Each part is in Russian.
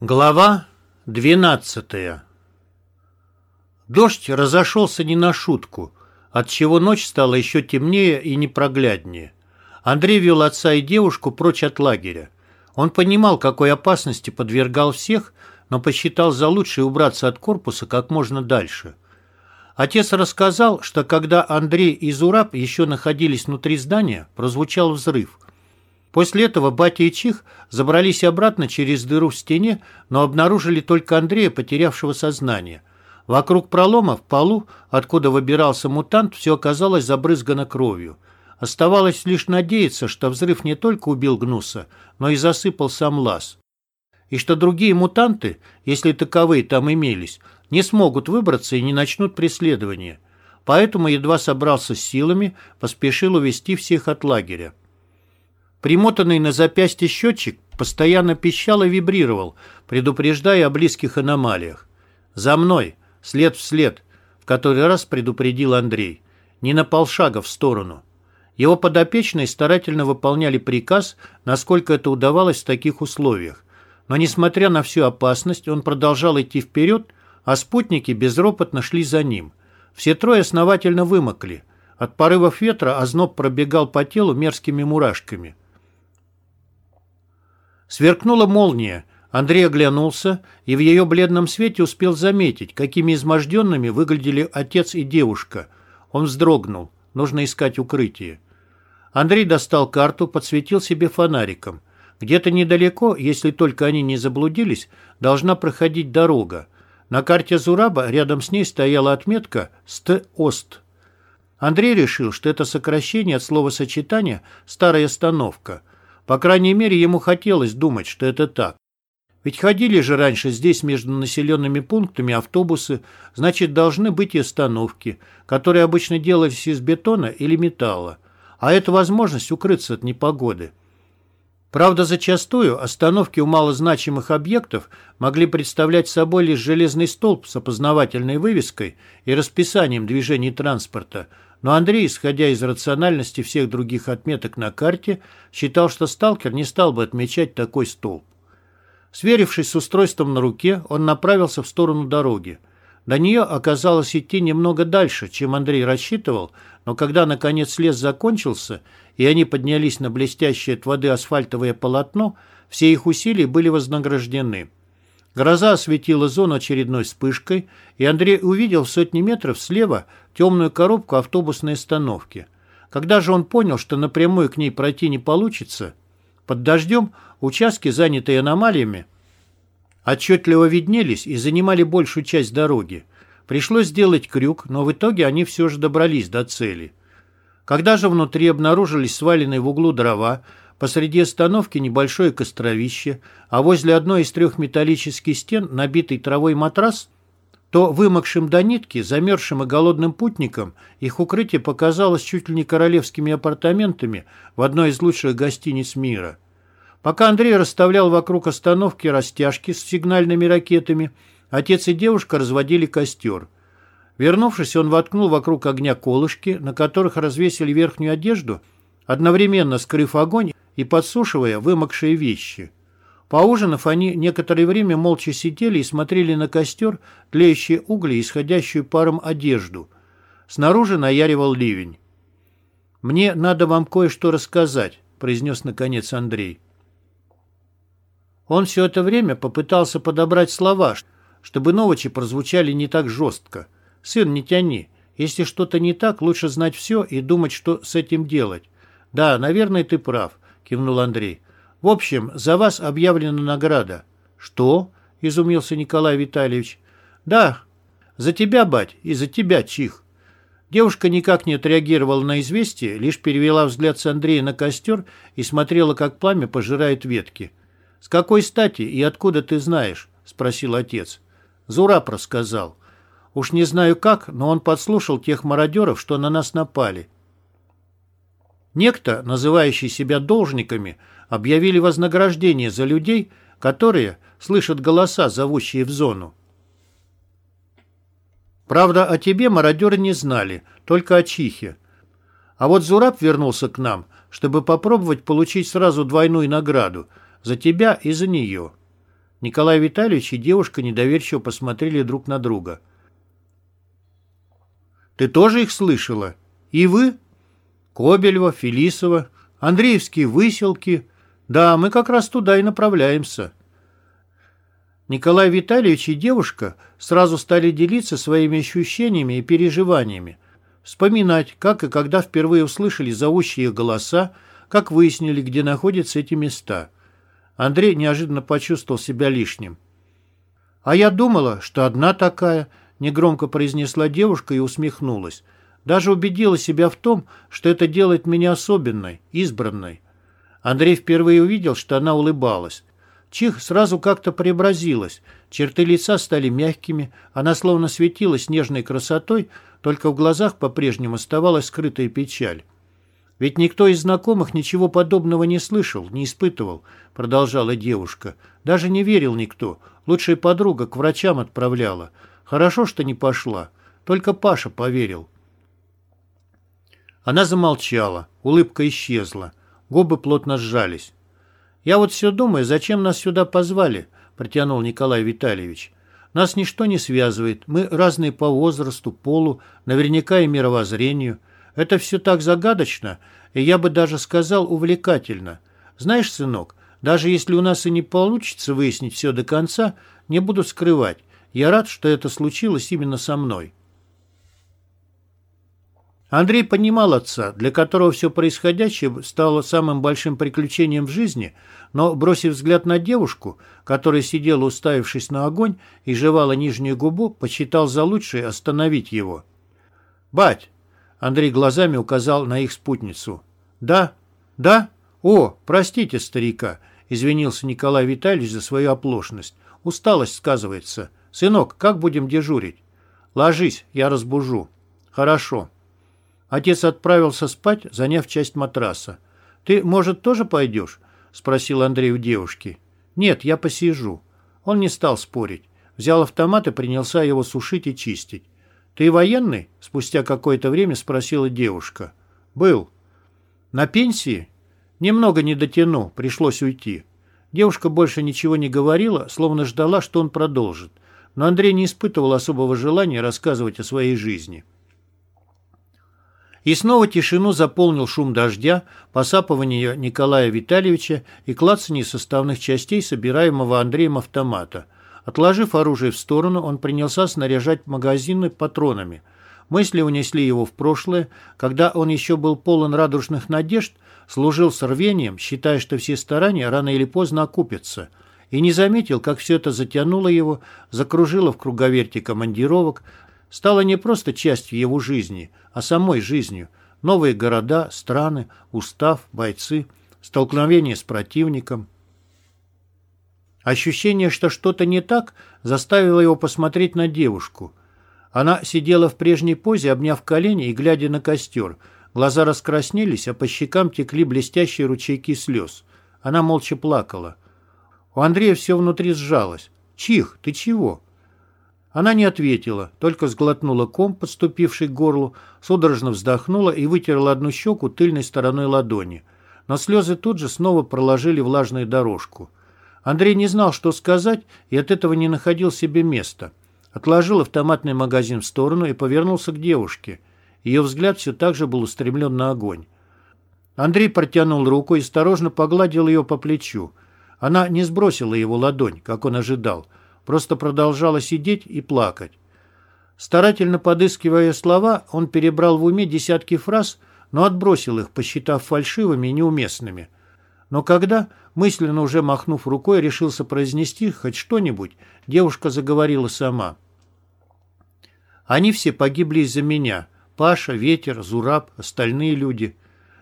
Глава 12 Дождь разошелся не на шутку, отчего ночь стала еще темнее и непрогляднее. Андрей вел отца и девушку прочь от лагеря. Он понимал, какой опасности подвергал всех, но посчитал за лучшее убраться от корпуса как можно дальше. Отец рассказал, что когда Андрей и Зураб еще находились внутри здания, прозвучал взрыв – После этого батя и Чих забрались обратно через дыру в стене, но обнаружили только Андрея, потерявшего сознание. Вокруг пролома в полу, откуда выбирался мутант, все оказалось забрызгано кровью. Оставалось лишь надеяться, что взрыв не только убил Гнуса, но и засыпал сам лаз. И что другие мутанты, если таковые там имелись, не смогут выбраться и не начнут преследование. Поэтому едва собрался с силами, поспешил увести всех от лагеря. Примотанный на запястье счетчик постоянно пищал и вибрировал, предупреждая о близких аномалиях. «За мной! След в след!» В который раз предупредил Андрей. «Не на полшага в сторону». Его подопечные старательно выполняли приказ, насколько это удавалось в таких условиях. Но, несмотря на всю опасность, он продолжал идти вперед, а спутники безропотно шли за ним. Все трое основательно вымокли. От порывов ветра озноб пробегал по телу мерзкими мурашками. Сверкнула молния. Андрей оглянулся и в ее бледном свете успел заметить, какими изможденными выглядели отец и девушка. Он вздрогнул. Нужно искать укрытие. Андрей достал карту, подсветил себе фонариком. Где-то недалеко, если только они не заблудились, должна проходить дорога. На карте Зураба рядом с ней стояла отметка «Ст-Ост». Андрей решил, что это сокращение от словосочетания «старая остановка». По крайней мере, ему хотелось думать, что это так. Ведь ходили же раньше здесь между населенными пунктами автобусы, значит, должны быть и остановки, которые обычно делались из бетона или металла. А это возможность укрыться от непогоды. Правда, зачастую остановки у малозначимых объектов могли представлять собой лишь железный столб с опознавательной вывеской и расписанием движений транспорта – но Андрей, исходя из рациональности всех других отметок на карте, считал, что сталкер не стал бы отмечать такой столб. Сверившись с устройством на руке, он направился в сторону дороги. До нее оказалось идти немного дальше, чем Андрей рассчитывал, но когда, наконец, лес закончился, и они поднялись на блестящее от воды асфальтовое полотно, все их усилия были вознаграждены. Гроза осветила зону очередной вспышкой, и Андрей увидел в сотни метров слева темную коробку автобусной остановки. Когда же он понял, что напрямую к ней пройти не получится, под дождем участки, занятые аномалиями, отчетливо виднелись и занимали большую часть дороги. Пришлось сделать крюк, но в итоге они все же добрались до цели. Когда же внутри обнаружились сваленные в углу дрова, Посреди остановки небольшое костровище, а возле одной из трех металлических стен набитый травой матрас, то вымокшим до нитки, замерзшим и голодным путникам их укрытие показалось чуть ли не королевскими апартаментами в одной из лучших гостиниц мира. Пока Андрей расставлял вокруг остановки растяжки с сигнальными ракетами, отец и девушка разводили костер. Вернувшись, он воткнул вокруг огня колышки, на которых развесили верхнюю одежду, одновременно скрыв огонь и подсушивая вымокшие вещи. Поужинав, они некоторое время молча сидели и смотрели на костер, тлеющие угли, исходящую паром одежду. Снаружи наяривал ливень. «Мне надо вам кое-что рассказать», — произнес наконец Андрей. Он все это время попытался подобрать слова, чтобы новочи прозвучали не так жестко. «Сын, не тяни. Если что-то не так, лучше знать все и думать, что с этим делать. Да, наверное, ты прав кивнул Андрей. В общем, за вас объявлена награда. Что? Изумился Николай Витальевич. Да, за тебя, бать, и за тебя, чих. Девушка никак не отреагировала на известие, лишь перевела взгляд с Андрея на костер и смотрела, как пламя пожирает ветки. «С какой стати и откуда ты знаешь?» — спросил отец. Зураб рассказал. «Уж не знаю как, но он подслушал тех мародеров, что на нас напали. Некто, называющий себя должниками, объявили вознаграждение за людей, которые слышат голоса, зовущие в зону. Правда, о тебе мародеры не знали, только о Чихе. А вот Зураб вернулся к нам, чтобы попробовать получить сразу двойную награду – за тебя и за нее. Николай Витальевич и девушка недоверчиво посмотрели друг на друга. «Ты тоже их слышала? И вы?» «Кобелева, Фелисова, Андреевские выселки. Да, мы как раз туда и направляемся». Николай Витальевич и девушка сразу стали делиться своими ощущениями и переживаниями, вспоминать, как и когда впервые услышали зовущие голоса, как выяснили, где находятся эти места. Андрей неожиданно почувствовал себя лишним. «А я думала, что одна такая», — негромко произнесла девушка и усмехнулась. «Даже убедила себя в том, что это делает меня особенной, избранной». Андрей впервые увидел, что она улыбалась. Чих сразу как-то преобразилась. Черты лица стали мягкими, она словно светилась нежной красотой, только в глазах по-прежнему оставалась скрытая печаль. «Ведь никто из знакомых ничего подобного не слышал, не испытывал», — продолжала девушка. «Даже не верил никто. Лучшая подруга к врачам отправляла. Хорошо, что не пошла. Только Паша поверил». Она замолчала, улыбка исчезла, губы плотно сжались. «Я вот все думаю, зачем нас сюда позвали?» – протянул Николай Витальевич. «Нас ничто не связывает. Мы разные по возрасту, полу, наверняка и мировоззрению. Это все так загадочно, и я бы даже сказал увлекательно. Знаешь, сынок, даже если у нас и не получится выяснить все до конца, не буду скрывать. Я рад, что это случилось именно со мной». Андрей понимал отца, для которого все происходящее стало самым большим приключением в жизни, но, бросив взгляд на девушку, которая сидела уставившись на огонь и жевала нижнюю губу, посчитал за лучшее остановить его. «Бать!» — Андрей глазами указал на их спутницу. «Да? Да? О, простите старика!» — извинился Николай Витальевич за свою оплошность. «Усталость сказывается. Сынок, как будем дежурить?» «Ложись, я разбужу». «Хорошо». Отец отправился спать, заняв часть матраса. «Ты, может, тоже пойдешь?» — спросил Андрей у девушки. «Нет, я посижу». Он не стал спорить. Взял автомат и принялся его сушить и чистить. «Ты военный?» — спустя какое-то время спросила девушка. «Был». «На пенсии?» «Немного не дотяну, пришлось уйти». Девушка больше ничего не говорила, словно ждала, что он продолжит. Но Андрей не испытывал особого желания рассказывать о своей жизни. И снова тишину заполнил шум дождя, посапывание Николая Витальевича и клацание составных частей собираемого Андреем автомата. Отложив оружие в сторону, он принялся снаряжать магазины патронами. Мысли унесли его в прошлое, когда он еще был полон радужных надежд, служил с рвением, считая, что все старания рано или поздно окупятся, и не заметил, как все это затянуло его, закружило в круговерте командировок, стало не просто частью его жизни, а самой жизнью. Новые города, страны, устав, бойцы, столкновение с противником. Ощущение, что что-то не так, заставило его посмотреть на девушку. Она сидела в прежней позе, обняв колени и глядя на костер. Глаза раскраснелись, а по щекам текли блестящие ручейки слез. Она молча плакала. У Андрея все внутри сжалось. «Чих, ты чего?» Она не ответила, только сглотнула ком, подступивший к горлу, судорожно вздохнула и вытерла одну щеку тыльной стороной ладони. Но слезы тут же снова проложили влажную дорожку. Андрей не знал, что сказать, и от этого не находил себе места. Отложил автоматный магазин в сторону и повернулся к девушке. Ее взгляд все так же был устремлен на огонь. Андрей протянул руку и осторожно погладил ее по плечу. Она не сбросила его ладонь, как он ожидал – просто продолжала сидеть и плакать. Старательно подыскивая слова, он перебрал в уме десятки фраз, но отбросил их, посчитав фальшивыми и неуместными. Но когда, мысленно уже махнув рукой, решился произнести хоть что-нибудь, девушка заговорила сама. «Они все погибли из-за меня. Паша, Ветер, Зураб, остальные люди».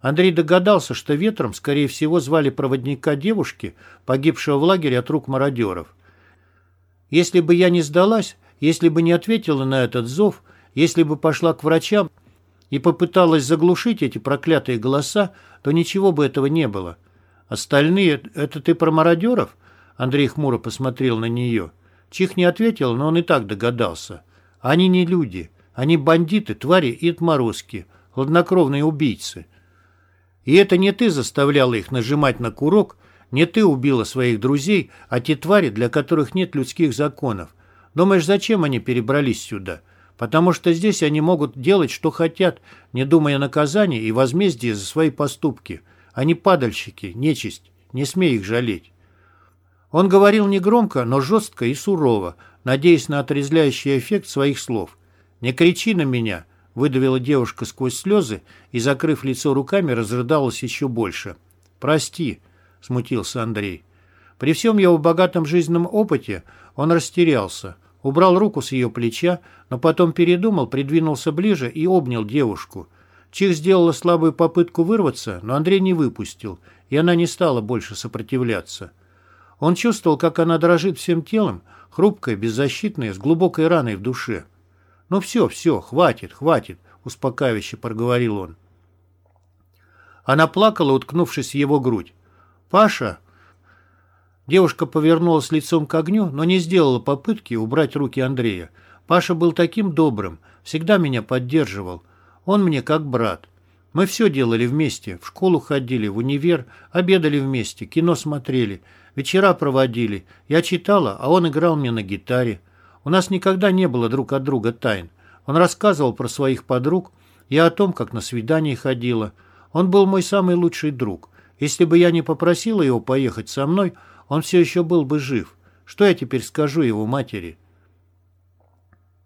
Андрей догадался, что ветром, скорее всего, звали проводника девушки, погибшего в лагере от рук мародеров. Если бы я не сдалась, если бы не ответила на этот зов, если бы пошла к врачам и попыталась заглушить эти проклятые голоса, то ничего бы этого не было. Остальные — это ты про мародеров?» Андрей хмуро посмотрел на нее. Чих не ответил, но он и так догадался. «Они не люди. Они бандиты, твари и отморозки, хладнокровные убийцы. И это не ты заставляла их нажимать на курок, Не ты убила своих друзей, а те твари, для которых нет людских законов. Думаешь, зачем они перебрались сюда? Потому что здесь они могут делать, что хотят, не думая о наказании и возмездии за свои поступки. Они падальщики, нечисть. Не смей их жалеть. Он говорил негромко, но жестко и сурово, надеясь на отрезвляющий эффект своих слов. «Не кричи на меня!» — выдавила девушка сквозь слезы и, закрыв лицо руками, разрыдалась еще больше. «Прости», — смутился Андрей. При всем его богатом жизненном опыте он растерялся, убрал руку с ее плеча, но потом передумал, придвинулся ближе и обнял девушку. Чих сделала слабую попытку вырваться, но Андрей не выпустил, и она не стала больше сопротивляться. Он чувствовал, как она дрожит всем телом, хрупкая, беззащитная, с глубокой раной в душе. «Ну все, все, хватит, хватит», — успокаивающе проговорил он. Она плакала, уткнувшись в его грудь. «Паша!» Девушка повернулась лицом к огню, но не сделала попытки убрать руки Андрея. Паша был таким добрым, всегда меня поддерживал. Он мне как брат. Мы все делали вместе, в школу ходили, в универ, обедали вместе, кино смотрели, вечера проводили. Я читала, а он играл мне на гитаре. У нас никогда не было друг от друга тайн. Он рассказывал про своих подруг, я о том, как на свидание ходила. Он был мой самый лучший друг. Если бы я не попросила его поехать со мной, он все еще был бы жив. Что я теперь скажу его матери?»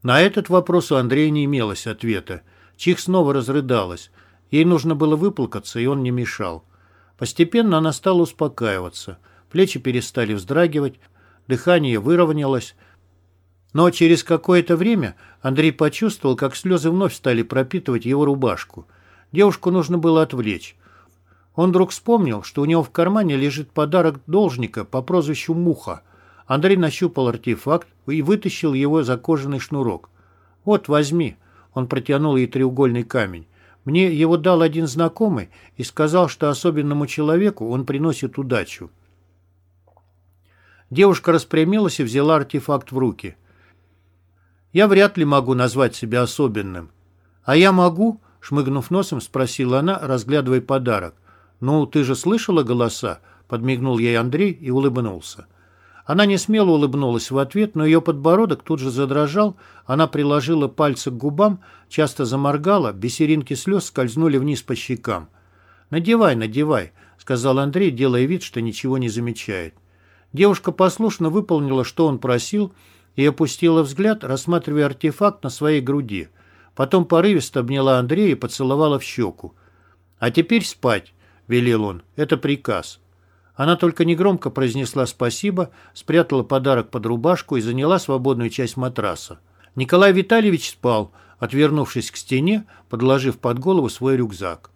На этот вопрос у Андрея не имелось ответа. Чих снова разрыдалась. Ей нужно было выплакаться, и он не мешал. Постепенно она стала успокаиваться. Плечи перестали вздрагивать, дыхание выровнялось. Но через какое-то время Андрей почувствовал, как слезы вновь стали пропитывать его рубашку. Девушку нужно было отвлечь. Он вдруг вспомнил, что у него в кармане лежит подарок должника по прозвищу Муха. Андрей нащупал артефакт и вытащил его за кожаный шнурок. «Вот, возьми». Он протянул ей треугольный камень. «Мне его дал один знакомый и сказал, что особенному человеку он приносит удачу». Девушка распрямилась и взяла артефакт в руки. «Я вряд ли могу назвать себя особенным». «А я могу?» — шмыгнув носом, спросила она, разглядывая подарок. «Ну, ты же слышала голоса?» — подмигнул ей Андрей и улыбнулся. Она не смело улыбнулась в ответ, но ее подбородок тут же задрожал, она приложила пальцы к губам, часто заморгала, бисеринки слез скользнули вниз по щекам. «Надевай, надевай», — сказал Андрей, делая вид, что ничего не замечает. Девушка послушно выполнила, что он просил, и опустила взгляд, рассматривая артефакт на своей груди. Потом порывисто обняла Андрея и поцеловала в щеку. «А теперь спать», — велел он. «Это приказ». Она только негромко произнесла спасибо, спрятала подарок под рубашку и заняла свободную часть матраса. Николай Витальевич спал, отвернувшись к стене, подложив под голову свой рюкзак.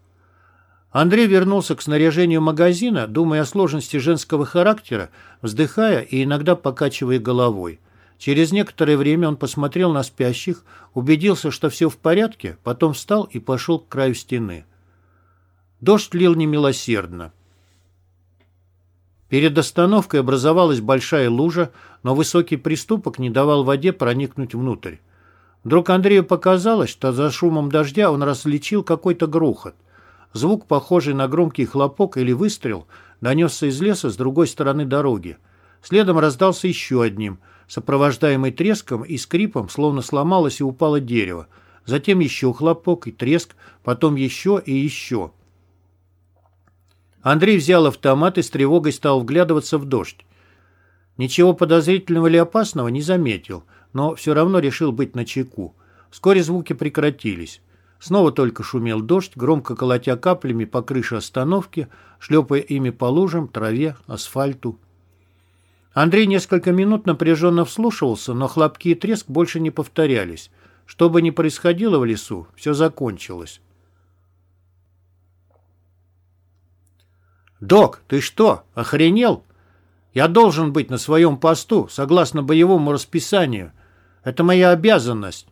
Андрей вернулся к снаряжению магазина, думая о сложности женского характера, вздыхая и иногда покачивая головой. Через некоторое время он посмотрел на спящих, убедился, что все в порядке, потом встал и пошел к краю стены. Дождь лил немилосердно. Перед остановкой образовалась большая лужа, но высокий приступок не давал воде проникнуть внутрь. Вдруг Андрею показалось, что за шумом дождя он различил какой-то грохот. Звук, похожий на громкий хлопок или выстрел, донесся из леса с другой стороны дороги. Следом раздался еще одним, сопровождаемый треском и скрипом, словно сломалось и упало дерево. Затем еще хлопок и треск, потом еще и еще. Андрей взял автомат и с тревогой стал вглядываться в дождь. Ничего подозрительного или опасного не заметил, но все равно решил быть начеку. Вскоре звуки прекратились. Снова только шумел дождь, громко колотя каплями по крыше остановки, шлепая ими по лужам, траве, асфальту. Андрей несколько минут напряженно вслушивался, но хлопки и треск больше не повторялись. Что бы ни происходило в лесу, все закончилось. «Док, ты что, охренел? Я должен быть на своем посту, согласно боевому расписанию. Это моя обязанность».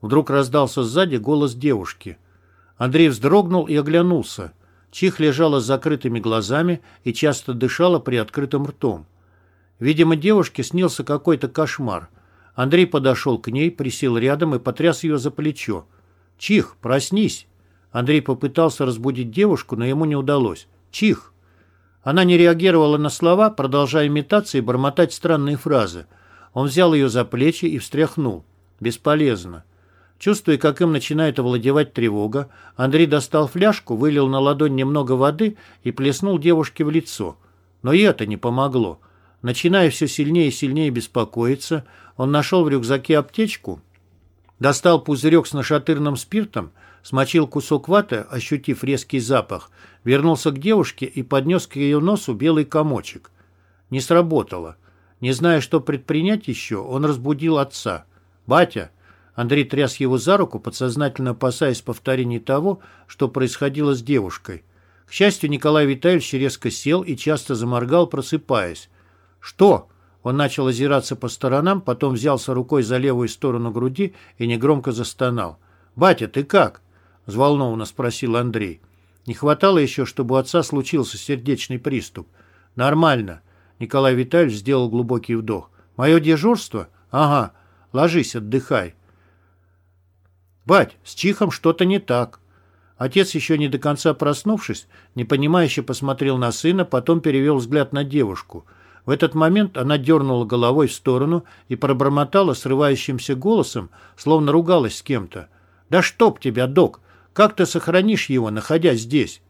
Вдруг раздался сзади голос девушки. Андрей вздрогнул и оглянулся. Чих лежала с закрытыми глазами и часто дышала при открытом ртом. Видимо, девушке снился какой-то кошмар. Андрей подошел к ней, присел рядом и потряс ее за плечо. «Чих, проснись!» Андрей попытался разбудить девушку, но ему не удалось. «Чих!» Она не реагировала на слова, продолжая метаться и бормотать странные фразы. Он взял ее за плечи и встряхнул. Бесполезно. Чувствуя, как им начинает овладевать тревога, Андрей достал фляжку, вылил на ладонь немного воды и плеснул девушке в лицо. Но и это не помогло. Начиная все сильнее и сильнее беспокоиться, он нашел в рюкзаке аптечку, достал пузырек с нашатырным спиртом, смочил кусок ваты, ощутив резкий запах, вернулся к девушке и поднес к ее носу белый комочек. Не сработало. Не зная, что предпринять еще, он разбудил отца. «Батя!» Андрей тряс его за руку, подсознательно опасаясь повторений того, что происходило с девушкой. К счастью, Николай Витальевич резко сел и часто заморгал, просыпаясь. «Что?» Он начал озираться по сторонам, потом взялся рукой за левую сторону груди и негромко застонал. «Батя, ты как?» – взволнованно спросил Андрей. Не хватало еще, чтобы у отца случился сердечный приступ. «Нормально». Николай Витальевич сделал глубокий вдох. «Мое дежурство? Ага. Ложись, отдыхай». «Бать, с Чихом что-то не так». Отец, еще не до конца проснувшись, непонимающе посмотрел на сына, потом перевел взгляд на девушку. В этот момент она дернула головой в сторону и пробормотала срывающимся голосом, словно ругалась с кем-то. «Да чтоб тебя, док! Как ты сохранишь его, находясь здесь?»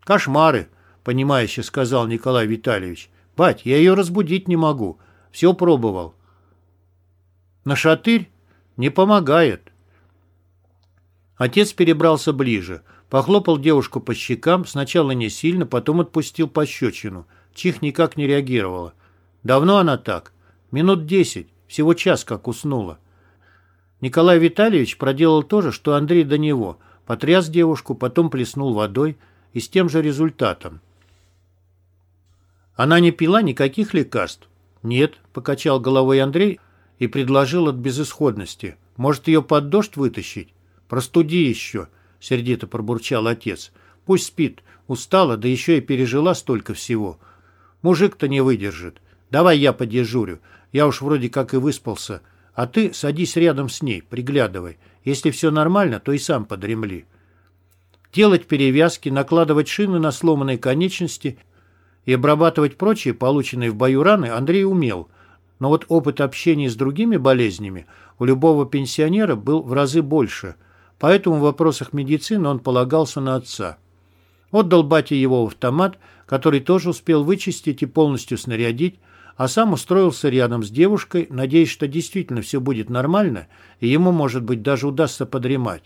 «Кошмары», — понимающе сказал Николай Витальевич. «Бать, я ее разбудить не могу. Все пробовал». «На шатырь? Не помогает. Отец перебрался ближе, похлопал девушку по щекам, сначала не сильно, потом отпустил пощечину. Чих никак не реагировала. Давно она так? Минут десять, всего час как уснула. Николай Витальевич проделал то же, что Андрей до него. Потряс девушку, потом плеснул водой и с тем же результатом. Она не пила никаких лекарств? Нет, покачал головой Андрей, и предложил от безысходности. Может, ее под дождь вытащить? Простуди еще, сердито пробурчал отец. Пусть спит, устала, да еще и пережила столько всего. Мужик-то не выдержит. Давай я подежурю. Я уж вроде как и выспался. А ты садись рядом с ней, приглядывай. Если все нормально, то и сам подремли. Делать перевязки, накладывать шины на сломанные конечности и обрабатывать прочие, полученные в бою раны, Андрей умел – но вот опыт общения с другими болезнями у любого пенсионера был в разы больше, поэтому в вопросах медицины он полагался на отца. Отдал батя его автомат, который тоже успел вычистить и полностью снарядить, а сам устроился рядом с девушкой, надеясь, что действительно все будет нормально, и ему, может быть, даже удастся подремать.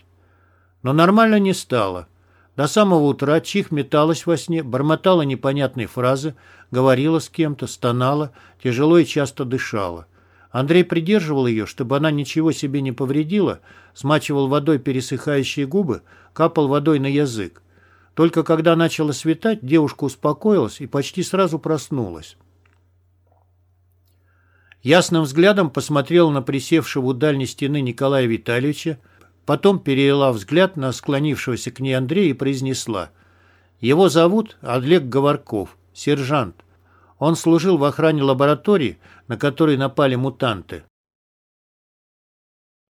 Но нормально не стало. До самого утра Чих металась во сне, бормотала непонятные фразы, говорила с кем-то, стонала, тяжело и часто дышала. Андрей придерживал ее, чтобы она ничего себе не повредила, смачивал водой пересыхающие губы, капал водой на язык. Только когда начало светать, девушка успокоилась и почти сразу проснулась. Ясным взглядом посмотрела на присевшего у дальней стены Николая Витальевича, Потом перевела взгляд на склонившегося к ней Андрея и произнесла. «Его зовут Олег Говорков, сержант. Он служил в охране лаборатории, на которой напали мутанты.